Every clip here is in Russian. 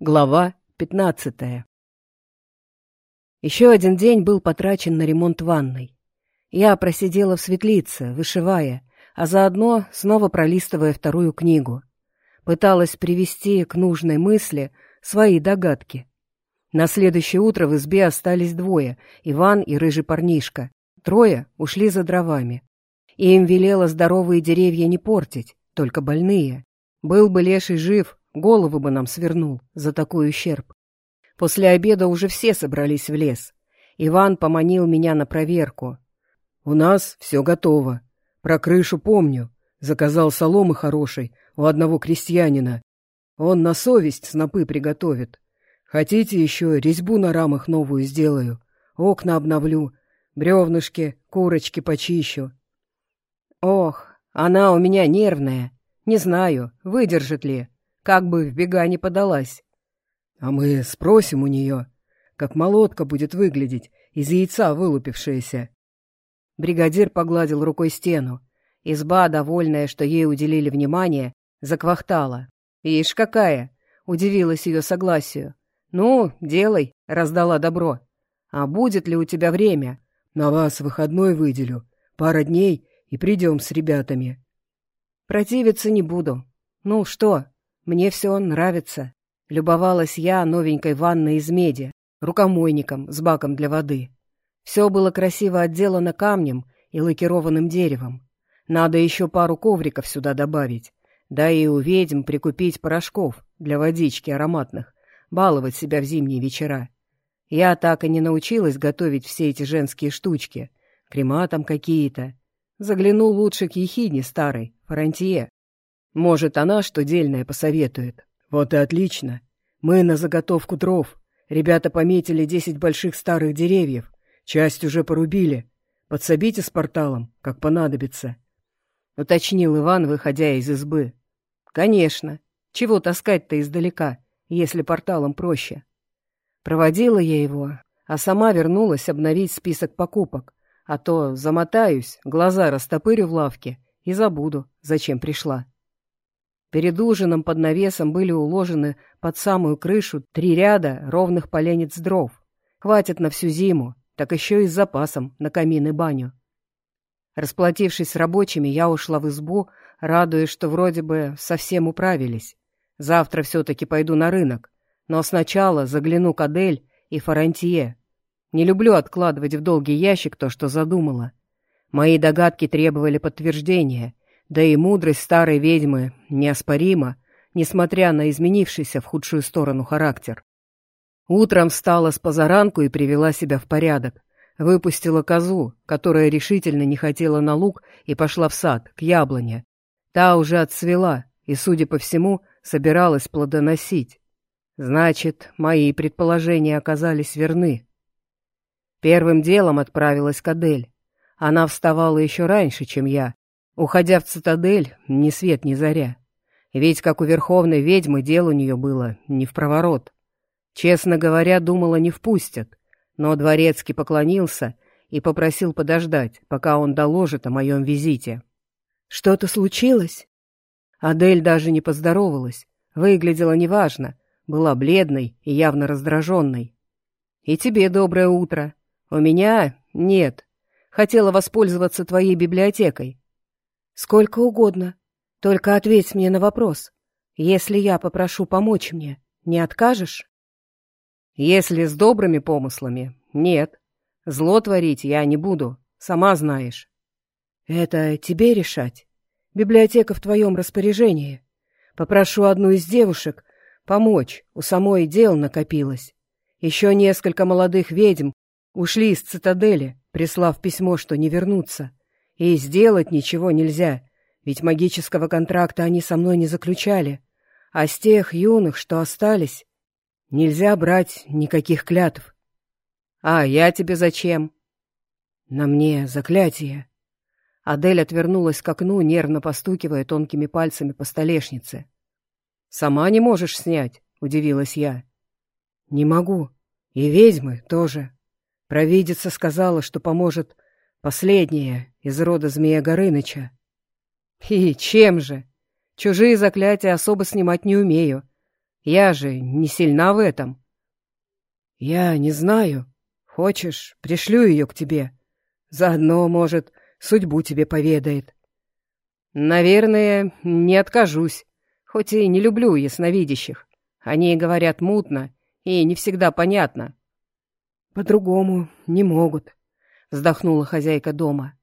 Глава 15 Еще один день был потрачен на ремонт ванной. Я просидела в светлице, вышивая, а заодно снова пролистывая вторую книгу. Пыталась привести к нужной мысли свои догадки. На следующее утро в избе остались двое — Иван и рыжий парнишка. Трое ушли за дровами. И им велело здоровые деревья не портить, только больные. Был бы леший жив, Голову бы нам свернул за такой ущерб. После обеда уже все собрались в лес. Иван поманил меня на проверку. «У нас все готово. Про крышу помню. Заказал соломы хорошей у одного крестьянина. Он на совесть снопы приготовит. Хотите еще резьбу на рамах новую сделаю? Окна обновлю, бревнышки, курочки почищу». «Ох, она у меня нервная. Не знаю, выдержит ли как бы в бега не подалась. А мы спросим у нее, как молотка будет выглядеть, из яйца вылупившаяся. Бригадир погладил рукой стену. Изба, довольная, что ей уделили внимание, заквахтала. «Ишь какая!» — удивилась ее согласию. «Ну, делай», — раздала добро. «А будет ли у тебя время?» «На вас выходной выделю. Пара дней, и придем с ребятами». «Противиться не буду. Ну что, мне все нравится. Любовалась я новенькой ванной из меди, рукомойником с баком для воды. Все было красиво отделано камнем и лакированным деревом. Надо еще пару ковриков сюда добавить. Да и у ведьм прикупить порошков для водички ароматных, баловать себя в зимние вечера. Я так и не научилась готовить все эти женские штучки. Крема там какие-то. Загляну лучше к ехидне старой, Фарантье. Может, она что дельное посоветует. Вот и отлично. Мы на заготовку дров. Ребята пометили десять больших старых деревьев. Часть уже порубили. Подсобите с порталом, как понадобится. Уточнил Иван, выходя из избы. Конечно. Чего таскать-то издалека, если порталом проще? Проводила я его, а сама вернулась обновить список покупок. А то замотаюсь, глаза растопырю в лавке и забуду, зачем пришла. Перед ужином под навесом были уложены под самую крышу три ряда ровных поленец дров. Хватит на всю зиму, так еще и с запасом на камин и баню. Расплатившись с рабочими, я ушла в избу, радуясь, что вроде бы совсем управились. Завтра все-таки пойду на рынок, но сначала загляну к Адель и Фарантье. Не люблю откладывать в долгий ящик то, что задумала. Мои догадки требовали подтверждения, да и мудрость старой ведьмы неоспорима, несмотря на изменившийся в худшую сторону характер. Утром встала с позаранку и привела себя в порядок. Выпустила козу, которая решительно не хотела на луг, и пошла в сад, к яблоне. Та уже отцвела и, судя по всему, собиралась плодоносить. Значит, мои предположения оказались верны. Первым делом отправилась к Адель. Она вставала еще раньше, чем я, Уходя в цитадель, ни свет, ни заря. Ведь, как у верховной ведьмы, дело у нее было не в проворот. Честно говоря, думала, не впустят. Но дворецкий поклонился и попросил подождать, пока он доложит о моем визите. «Что-то случилось?» Адель даже не поздоровалась. Выглядела неважно, была бледной и явно раздраженной. «И тебе доброе утро. У меня нет. Хотела воспользоваться твоей библиотекой. Сколько угодно. Только ответь мне на вопрос. Если я попрошу помочь мне, не откажешь? Если с добрыми помыслами, нет. Зло творить я не буду, сама знаешь. Это тебе решать. Библиотека в твоем распоряжении. Попрошу одну из девушек помочь, у самой дел накопилось. Еще несколько молодых ведьм ушли из цитадели, прислав письмо, что не вернутся. И сделать ничего нельзя, ведь магического контракта они со мной не заключали. А с тех юных, что остались, нельзя брать никаких клятв. А я тебе зачем? На мне заклятие. Адель отвернулась к окну, нервно постукивая тонкими пальцами по столешнице. «Сама не можешь снять?» — удивилась я. «Не могу. И ведьмы тоже. Провидица сказала, что поможет Последняя из рода Змея Горыныча. И чем же? Чужие заклятия особо снимать не умею. Я же не сильна в этом. Я не знаю. Хочешь, пришлю ее к тебе. Заодно, может, судьбу тебе поведает. Наверное, не откажусь, хоть и не люблю ясновидящих. Они говорят мутно и не всегда понятно. По-другому не могут, вздохнула хозяйка дома.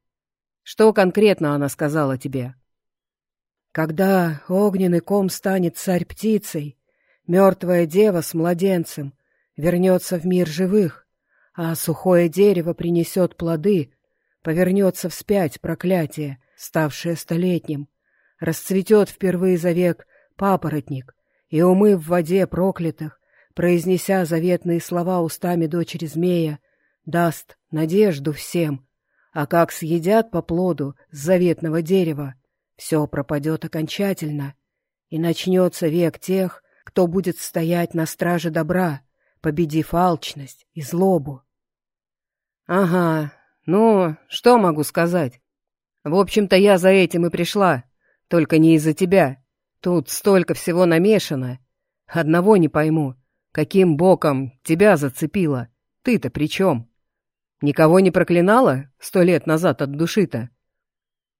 Что конкретно она сказала тебе? Когда огненный ком станет царь-птицей, мертвая дева с младенцем вернется в мир живых, а сухое дерево принесет плоды, повернется вспять проклятие, ставшее столетним, расцветет впервые за век папоротник, и, умыв в воде проклятых, произнеся заветные слова устами дочери змея, даст надежду всем, а как съедят по плоду с заветного дерева, все пропадет окончательно, и начнется век тех, кто будет стоять на страже добра, победив алчность и злобу. Ага, ну, что могу сказать? В общем-то, я за этим и пришла, только не из-за тебя. Тут столько всего намешано. Одного не пойму, каким боком тебя зацепило. Ты-то при чем? Никого не проклинала сто лет назад от души-то?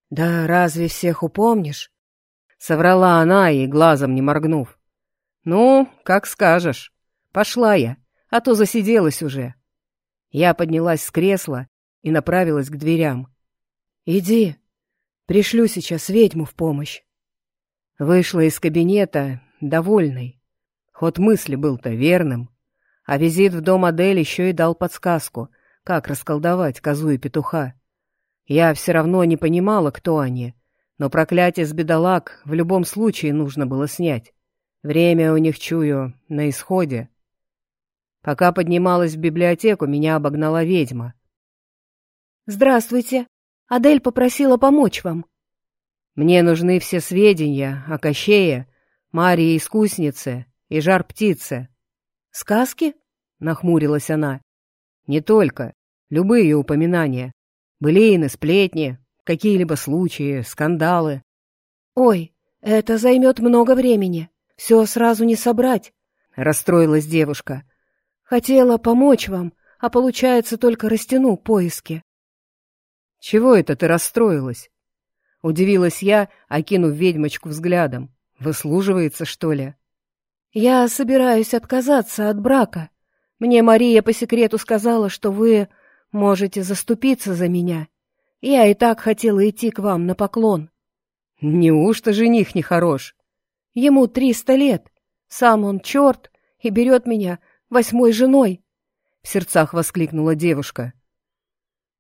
«Да разве всех упомнишь?» — соврала она и глазом не моргнув. «Ну, как скажешь. Пошла я, а то засиделась уже». Я поднялась с кресла и направилась к дверям. «Иди, пришлю сейчас ведьму в помощь». Вышла из кабинета, довольной. Ход мысли был-то верным. А визит в дом Адель еще и дал подсказку, как расколдовать козу и петуха. Я все равно не понимала, кто они, но проклятие с бедолаг в любом случае нужно было снять. Время у них, чую, на исходе. Пока поднималась в библиотеку, меня обогнала ведьма. «Здравствуйте. Адель попросила помочь вам». «Мне нужны все сведения о Кощее, Марии Искуснице и Жар-Птице». «Сказки?» — нахмурилась она. «Не только. Любые упоминания. Былины, сплетни, какие-либо случаи, скандалы. «Ой, это займет много времени. Все сразу не собрать», — расстроилась девушка. «Хотела помочь вам, а получается только растяну поиски». «Чего это ты расстроилась?» Удивилась я, окинув ведьмочку взглядом. «Выслуживается, что ли?» «Я собираюсь отказаться от брака. Мне Мария по секрету сказала, что вы Можете заступиться за меня. Я и так хотела идти к вам на поклон. Неужто жених нехорош? Ему триста лет. Сам он черт и берет меня восьмой женой. В сердцах воскликнула девушка.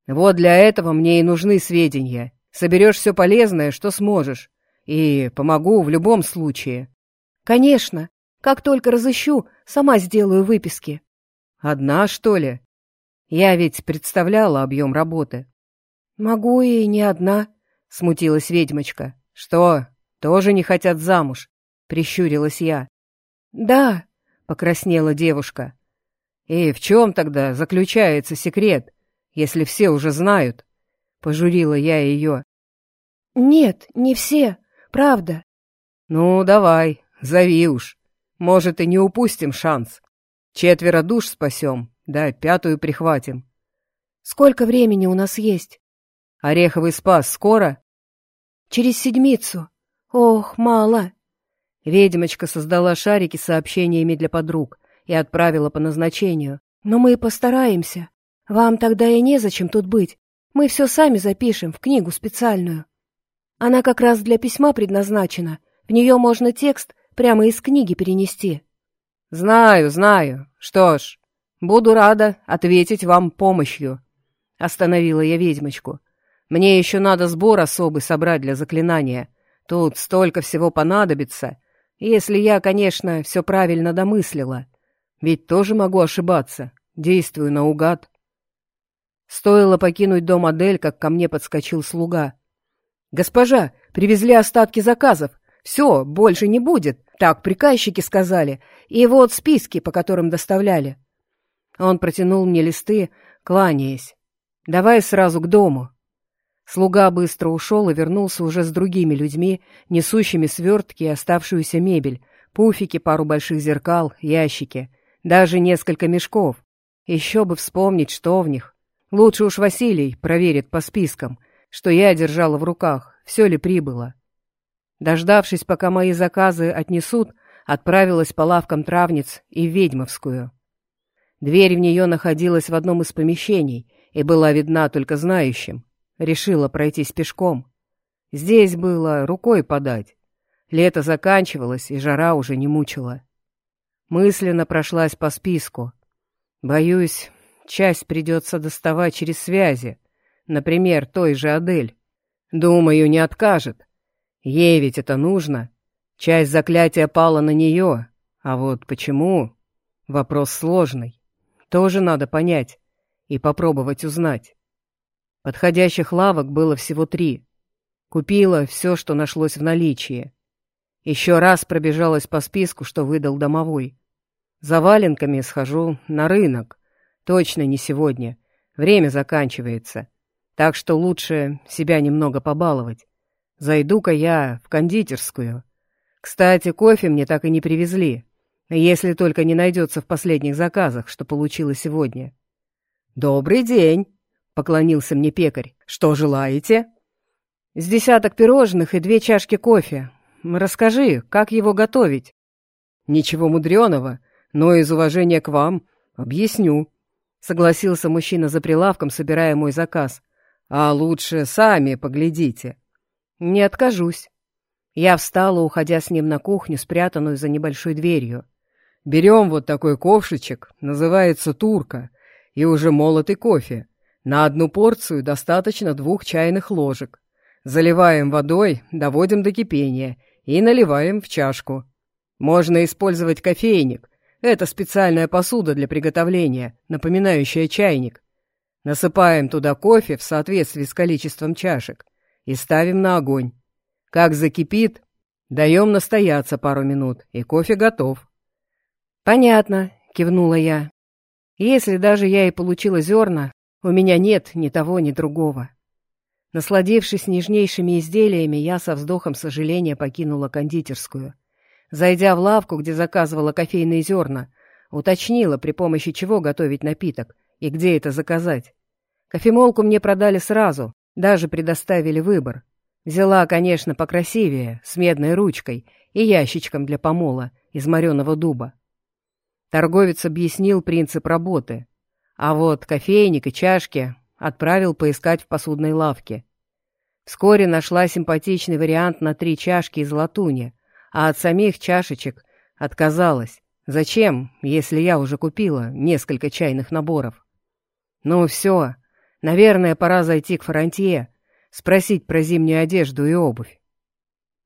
Вот для этого мне и нужны сведения. Соберешь все полезное, что сможешь. И помогу в любом случае. Конечно. Как только разыщу, сама сделаю выписки. Одна, что ли? Я ведь представляла объем работы. Могу и не одна, смутилась ведьмочка. Что, тоже не хотят замуж? Прищурилась я. Да, покраснела девушка. И в чем тогда заключается секрет, если все уже знают? Пожурила я ее. Нет, не все, правда. Ну, давай, зови уж. Может, и не упустим шанс. Четверо душ спасем, да, пятую прихватим. Сколько времени у нас есть? Ореховый спас скоро? Через седмицу. Ох, мало. Ведьмочка создала шарики с сообщениями для подруг и отправила по назначению. Но мы постараемся. Вам тогда и незачем тут быть. Мы все сами запишем в книгу специальную. Она как раз для письма предназначена. В нее можно текст прямо из книги перенести. Знаю, знаю. Что ж, «Буду рада ответить вам помощью», — остановила я ведьмочку. «Мне еще надо сбор особый собрать для заклинания. Тут столько всего понадобится, если я, конечно, все правильно домыслила. Ведь тоже могу ошибаться, действую наугад». Стоило покинуть дом Адель, как ко мне подскочил слуга. «Госпожа, привезли остатки заказов. Все, больше не будет. Так приказчики сказали. И вот списки, по которым доставляли». Он протянул мне листы, кланяясь. «Давай сразу к дому». Слуга быстро ушел и вернулся уже с другими людьми, несущими свертки и оставшуюся мебель, Пуфики, пару больших зеркал, ящики, даже несколько мешков. Еще бы вспомнить, что в них. Лучше уж Василий проверит по спискам, что я держала в руках, все ли прибыло. Дождавшись, пока мои заказы отнесут, отправилась по лавкам травниц и Ведьмовскую. Дверь в нее находилась в одном из помещений и была видна только знающим. Решила пройтись пешком. Здесь было рукой подать. Лето заканчивалось, и жара уже не мучила. Мысленно прошлась по списку. Боюсь, часть придется доставать через связи. Например, той же Адель. Думаю, не откажет. Ей ведь это нужно. Часть заклятия пала на нее. А вот почему? Вопрос сложный. Тоже надо понять и попробовать узнать. Подходящих лавок было всего три. Купила все, что нашлось в наличии. Еще раз пробежалась по списку, что выдал домовой. За валенками схожу на рынок. Точно не сегодня. Время заканчивается. Так что лучше себя немного побаловать. Зайду-ка я в кондитерскую. Кстати, кофе мне так и не привезли. Если только не найдется в последних заказах, что получила сегодня. «Добрый день!» — поклонился мне пекарь. «Что желаете?» «С десяток пирожных и две чашки кофе. Расскажи, как его готовить?» «Ничего мудреного, но из уважения к вам объясню», — согласился мужчина за прилавком, собирая мой заказ. «А лучше сами поглядите». «Не откажусь». Я встала, уходя с ним на кухню, спрятанную за небольшой дверью. «Берем вот такой ковшичек, называется турка, и уже молотый кофе. На одну порцию достаточно двух чайных ложек. Заливаем водой, доводим до кипения и наливаем в чашку. Можно использовать кофейник. Это специальная посуда для приготовления, напоминающая чайник. Насыпаем туда кофе в соответствии с количеством чашек и ставим на огонь. Как закипит, даем настояться пару минут, и кофе готов. «Понятно», — кивнула я. «Если даже я и получила зерна, у меня нет ни того, ни другого». Насладившись нежнейшими изделиями, я со вздохом сожаления покинула кондитерскую. Зайдя в лавку, где заказывала кофейные зерна, уточнила, при помощи чего готовить напиток и где это заказать. Кофемолку мне продали сразу, даже предоставили выбор. Взяла, конечно, покрасивее, с медной ручкой и ящичком для помола из мореного дуба. Торговец объяснил принцип работы, а вот кофейник и чашки отправил поискать в посудной лавке. Вскоре нашла симпатичный вариант на три чашки из латуни, а от самих чашечек отказалась. Зачем, если я уже купила несколько чайных наборов? Ну все, наверное, пора зайти к Фронтье, спросить про зимнюю одежду и обувь.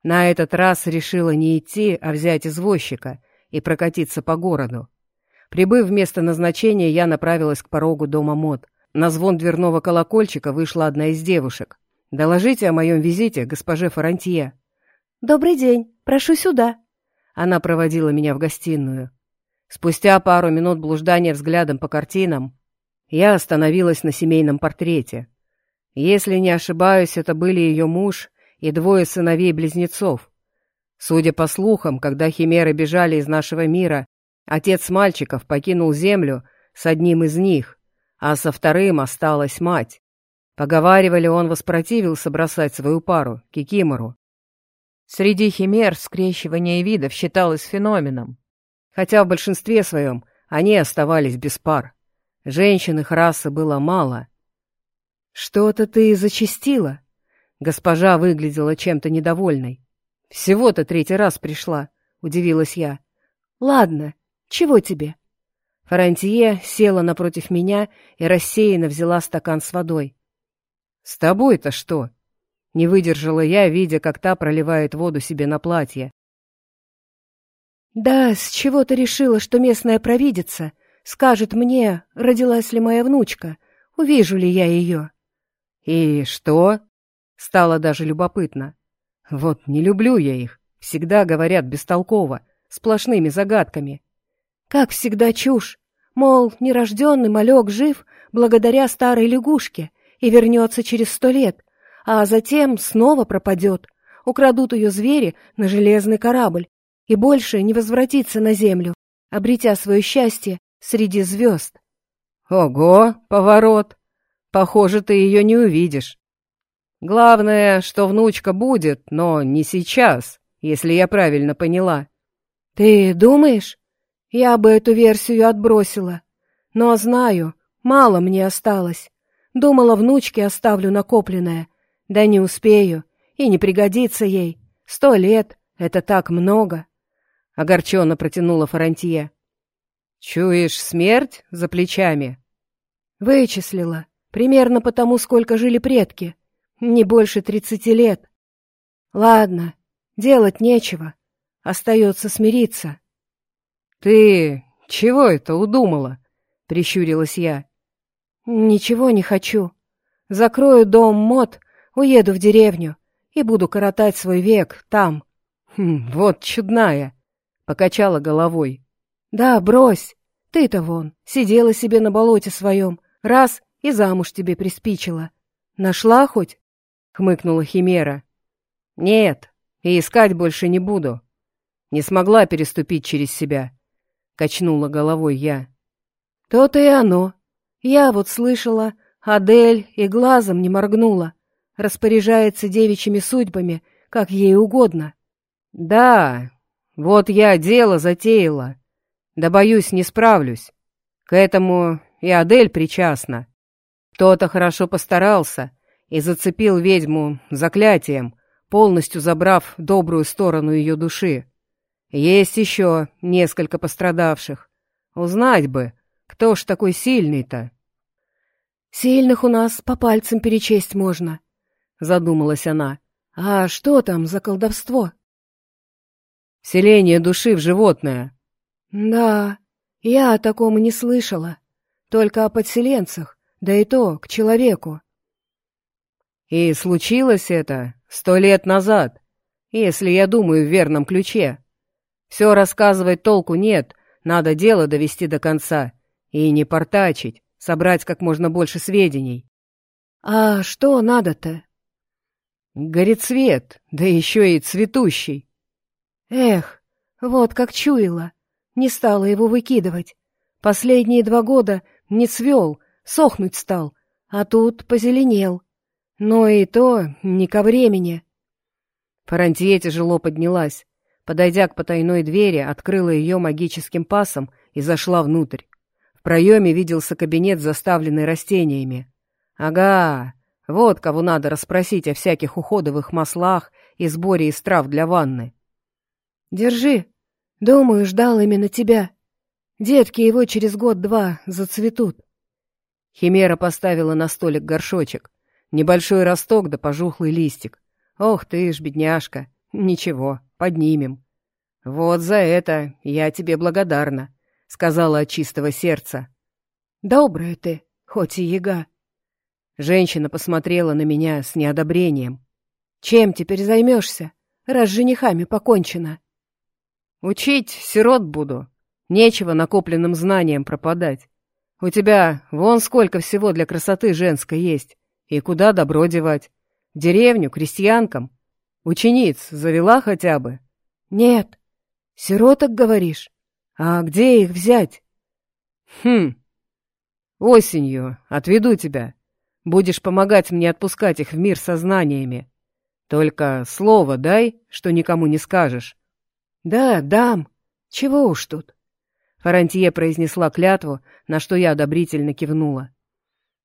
На этот раз решила не идти, а взять извозчика и прокатиться по городу. Прибыв в место назначения, я направилась к порогу дома мод — на звон дверного колокольчика вышла одна из девушек. «Доложите о моем визите госпоже Фарантье». «Добрый день. Прошу сюда». Она проводила меня в гостиную. Спустя пару минут блуждания взглядом по картинам, я остановилась на семейном портрете. Если не ошибаюсь, это были ее муж и двое сыновей-близнецов. Судя по слухам, когда химеры бежали из нашего мира, отец мальчиков покинул землю с одним из них а со вторым осталась мать. Поговаривали, он воспротивился бросать свою пару, Кикимору. Среди химер скрещивание видов считалось феноменом, хотя в большинстве своем они оставались без пар. Женщин их расы было мало. «Что-то ты зачастила?» Госпожа выглядела чем-то недовольной. «Всего-то третий раз пришла», — удивилась я. «Ладно, чего тебе?» Фарантье села напротив меня и рассеянно взяла стакан с водой. «С тобой-то что?» Не выдержала я, видя, как та проливает воду себе на платье. «Да, с чего ты решила, что местная провидица скажет мне, родилась ли моя внучка, увижу ли я ее?» «И что?» Стало даже любопытно. «Вот не люблю я их. Всегда говорят бестолково, сплошными загадками. Как всегда чушь. Мол, нерожденный малек жив благодаря старой лягушке и вернется через сто лет, а затем снова пропадет. Украдут ее звери на железный корабль и больше не возвратиться на землю, обретя свое счастье среди звезд. Ого, поворот! Похоже, ты ее не увидишь. Главное, что внучка будет, но не сейчас, если я правильно поняла. Ты думаешь? Я бы эту версию отбросила. Но знаю, мало мне осталось. Думала, внучке оставлю накопленное. Да не успею, и не пригодится ей. Сто лет — это так много. Огорченно протянула Фарантье. Чуешь смерть за плечами? Вычислила. Примерно потому, сколько жили предки. Не больше тридцати лет. Ладно, делать нечего. Остается смириться. Ты чего это удумала? Прищурилась я. Ничего не хочу. Закрою дом мод, уеду в деревню и буду коротать свой век там. Хм, вот чудная. Покачала головой. Да, брось. Ты-то вон, сидела себе на болоте своем. Раз и замуж тебе приспичило. Нашла хоть? Хмыкнула Химера. Нет, и искать больше не буду. Не смогла переступить через себя. Качнула головой я. То-то и оно. Я вот слышала, Адель и глазом не моргнула. Распоряжается девичьими судьбами, как ей угодно. Да, вот я дело затеяла. Да, боюсь, не справлюсь. К этому и Адель причастна. Кто-то хорошо постарался и зацепил ведьму заклятием, полностью забрав добрую сторону ее души. Есть еще несколько пострадавших. Узнать бы, кто ж такой сильный-то? Сильных у нас по пальцам перечесть можно, задумалась она. А что там за колдовство? Селение души в животное. Да, я о таком не слышала. Только о подселенцах, да и то к человеку. И случилось это сто лет назад, если я думаю в верном ключе. Все рассказывать толку нет, надо дело довести до конца. И не портачить, собрать как можно больше сведений. А что надо-то? Горецвет, да еще и цветущий. Эх, вот как чуяла. Не стала его выкидывать. Последние два года не цвел, сохнуть стал, а тут позеленел. Но и то не ко времени. Фарантье тяжело поднялась. Подойдя к потайной двери, открыла ее магическим пасом и зашла внутрь. В проеме виделся кабинет, заставленный растениями. Ага, вот кого надо расспросить о всяких уходовых маслах и сборе из трав для ванны. Держи. Думаю, ждал именно тебя. Детки его через год-два зацветут. Химера поставила на столик горшочек. Небольшой росток да пожухлый листик. Ох ты ж, бедняжка. Ничего, поднимем. Вот за это я тебе благодарна, сказала от чистого сердца. Добрая ты, хоть и яга. Женщина посмотрела на меня с неодобрением. Чем теперь займешься, раз женихами покончено? Учить сирот буду. Нечего накопленным знанием пропадать. У тебя вон сколько всего для красоты женской есть. И куда добро девать? Деревню, крестьянкам? Учениц завела хотя бы? Нет. Сироток, говоришь? А где их взять? Хм. Осенью отведу тебя. Будешь помогать мне отпускать их в мир сознаниями. Только слово дай, что никому не скажешь. Да, дам. Чего уж тут. Фарантье произнесла клятву, на что я одобрительно кивнула.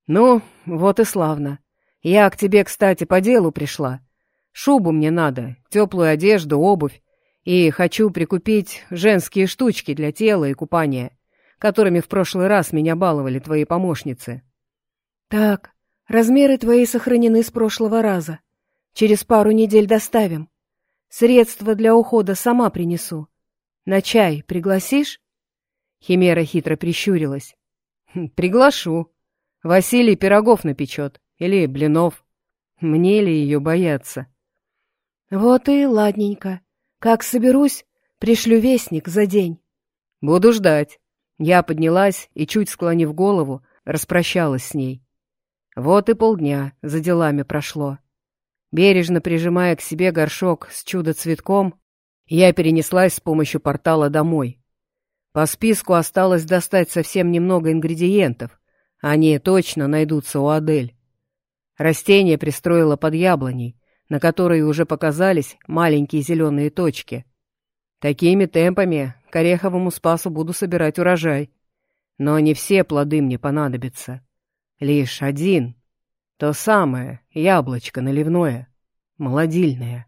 «Ну, вот и славно. Я к тебе, кстати, по делу пришла. Шубу мне надо, теплую одежду, обувь. И хочу прикупить женские штучки для тела и купания, которыми в прошлый раз меня баловали твои помощницы». «Так, размеры твои сохранены с прошлого раза. Через пару недель доставим. Средства для ухода сама принесу. На чай пригласишь?» Химера хитро прищурилась. «Хм, «Приглашу. Василий пирогов напечет. Или блинов. Мне ли ее бояться?» «Вот и ладненько. Как соберусь, пришлю вестник за день». «Буду ждать». Я поднялась и, чуть склонив голову, распрощалась с ней. Вот и полдня за делами прошло. Бережно прижимая к себе горшок с чудо-цветком, Я перенеслась с помощью портала домой. По списку осталось достать совсем немного ингредиентов. Они точно найдутся у Адель. Растение пристроила под яблоней, на которой уже показались маленькие зеленые точки. Такими темпами к ореховому спасу буду собирать урожай. Но не все плоды мне понадобятся. Лишь один. То самое яблочко наливное, молодильное.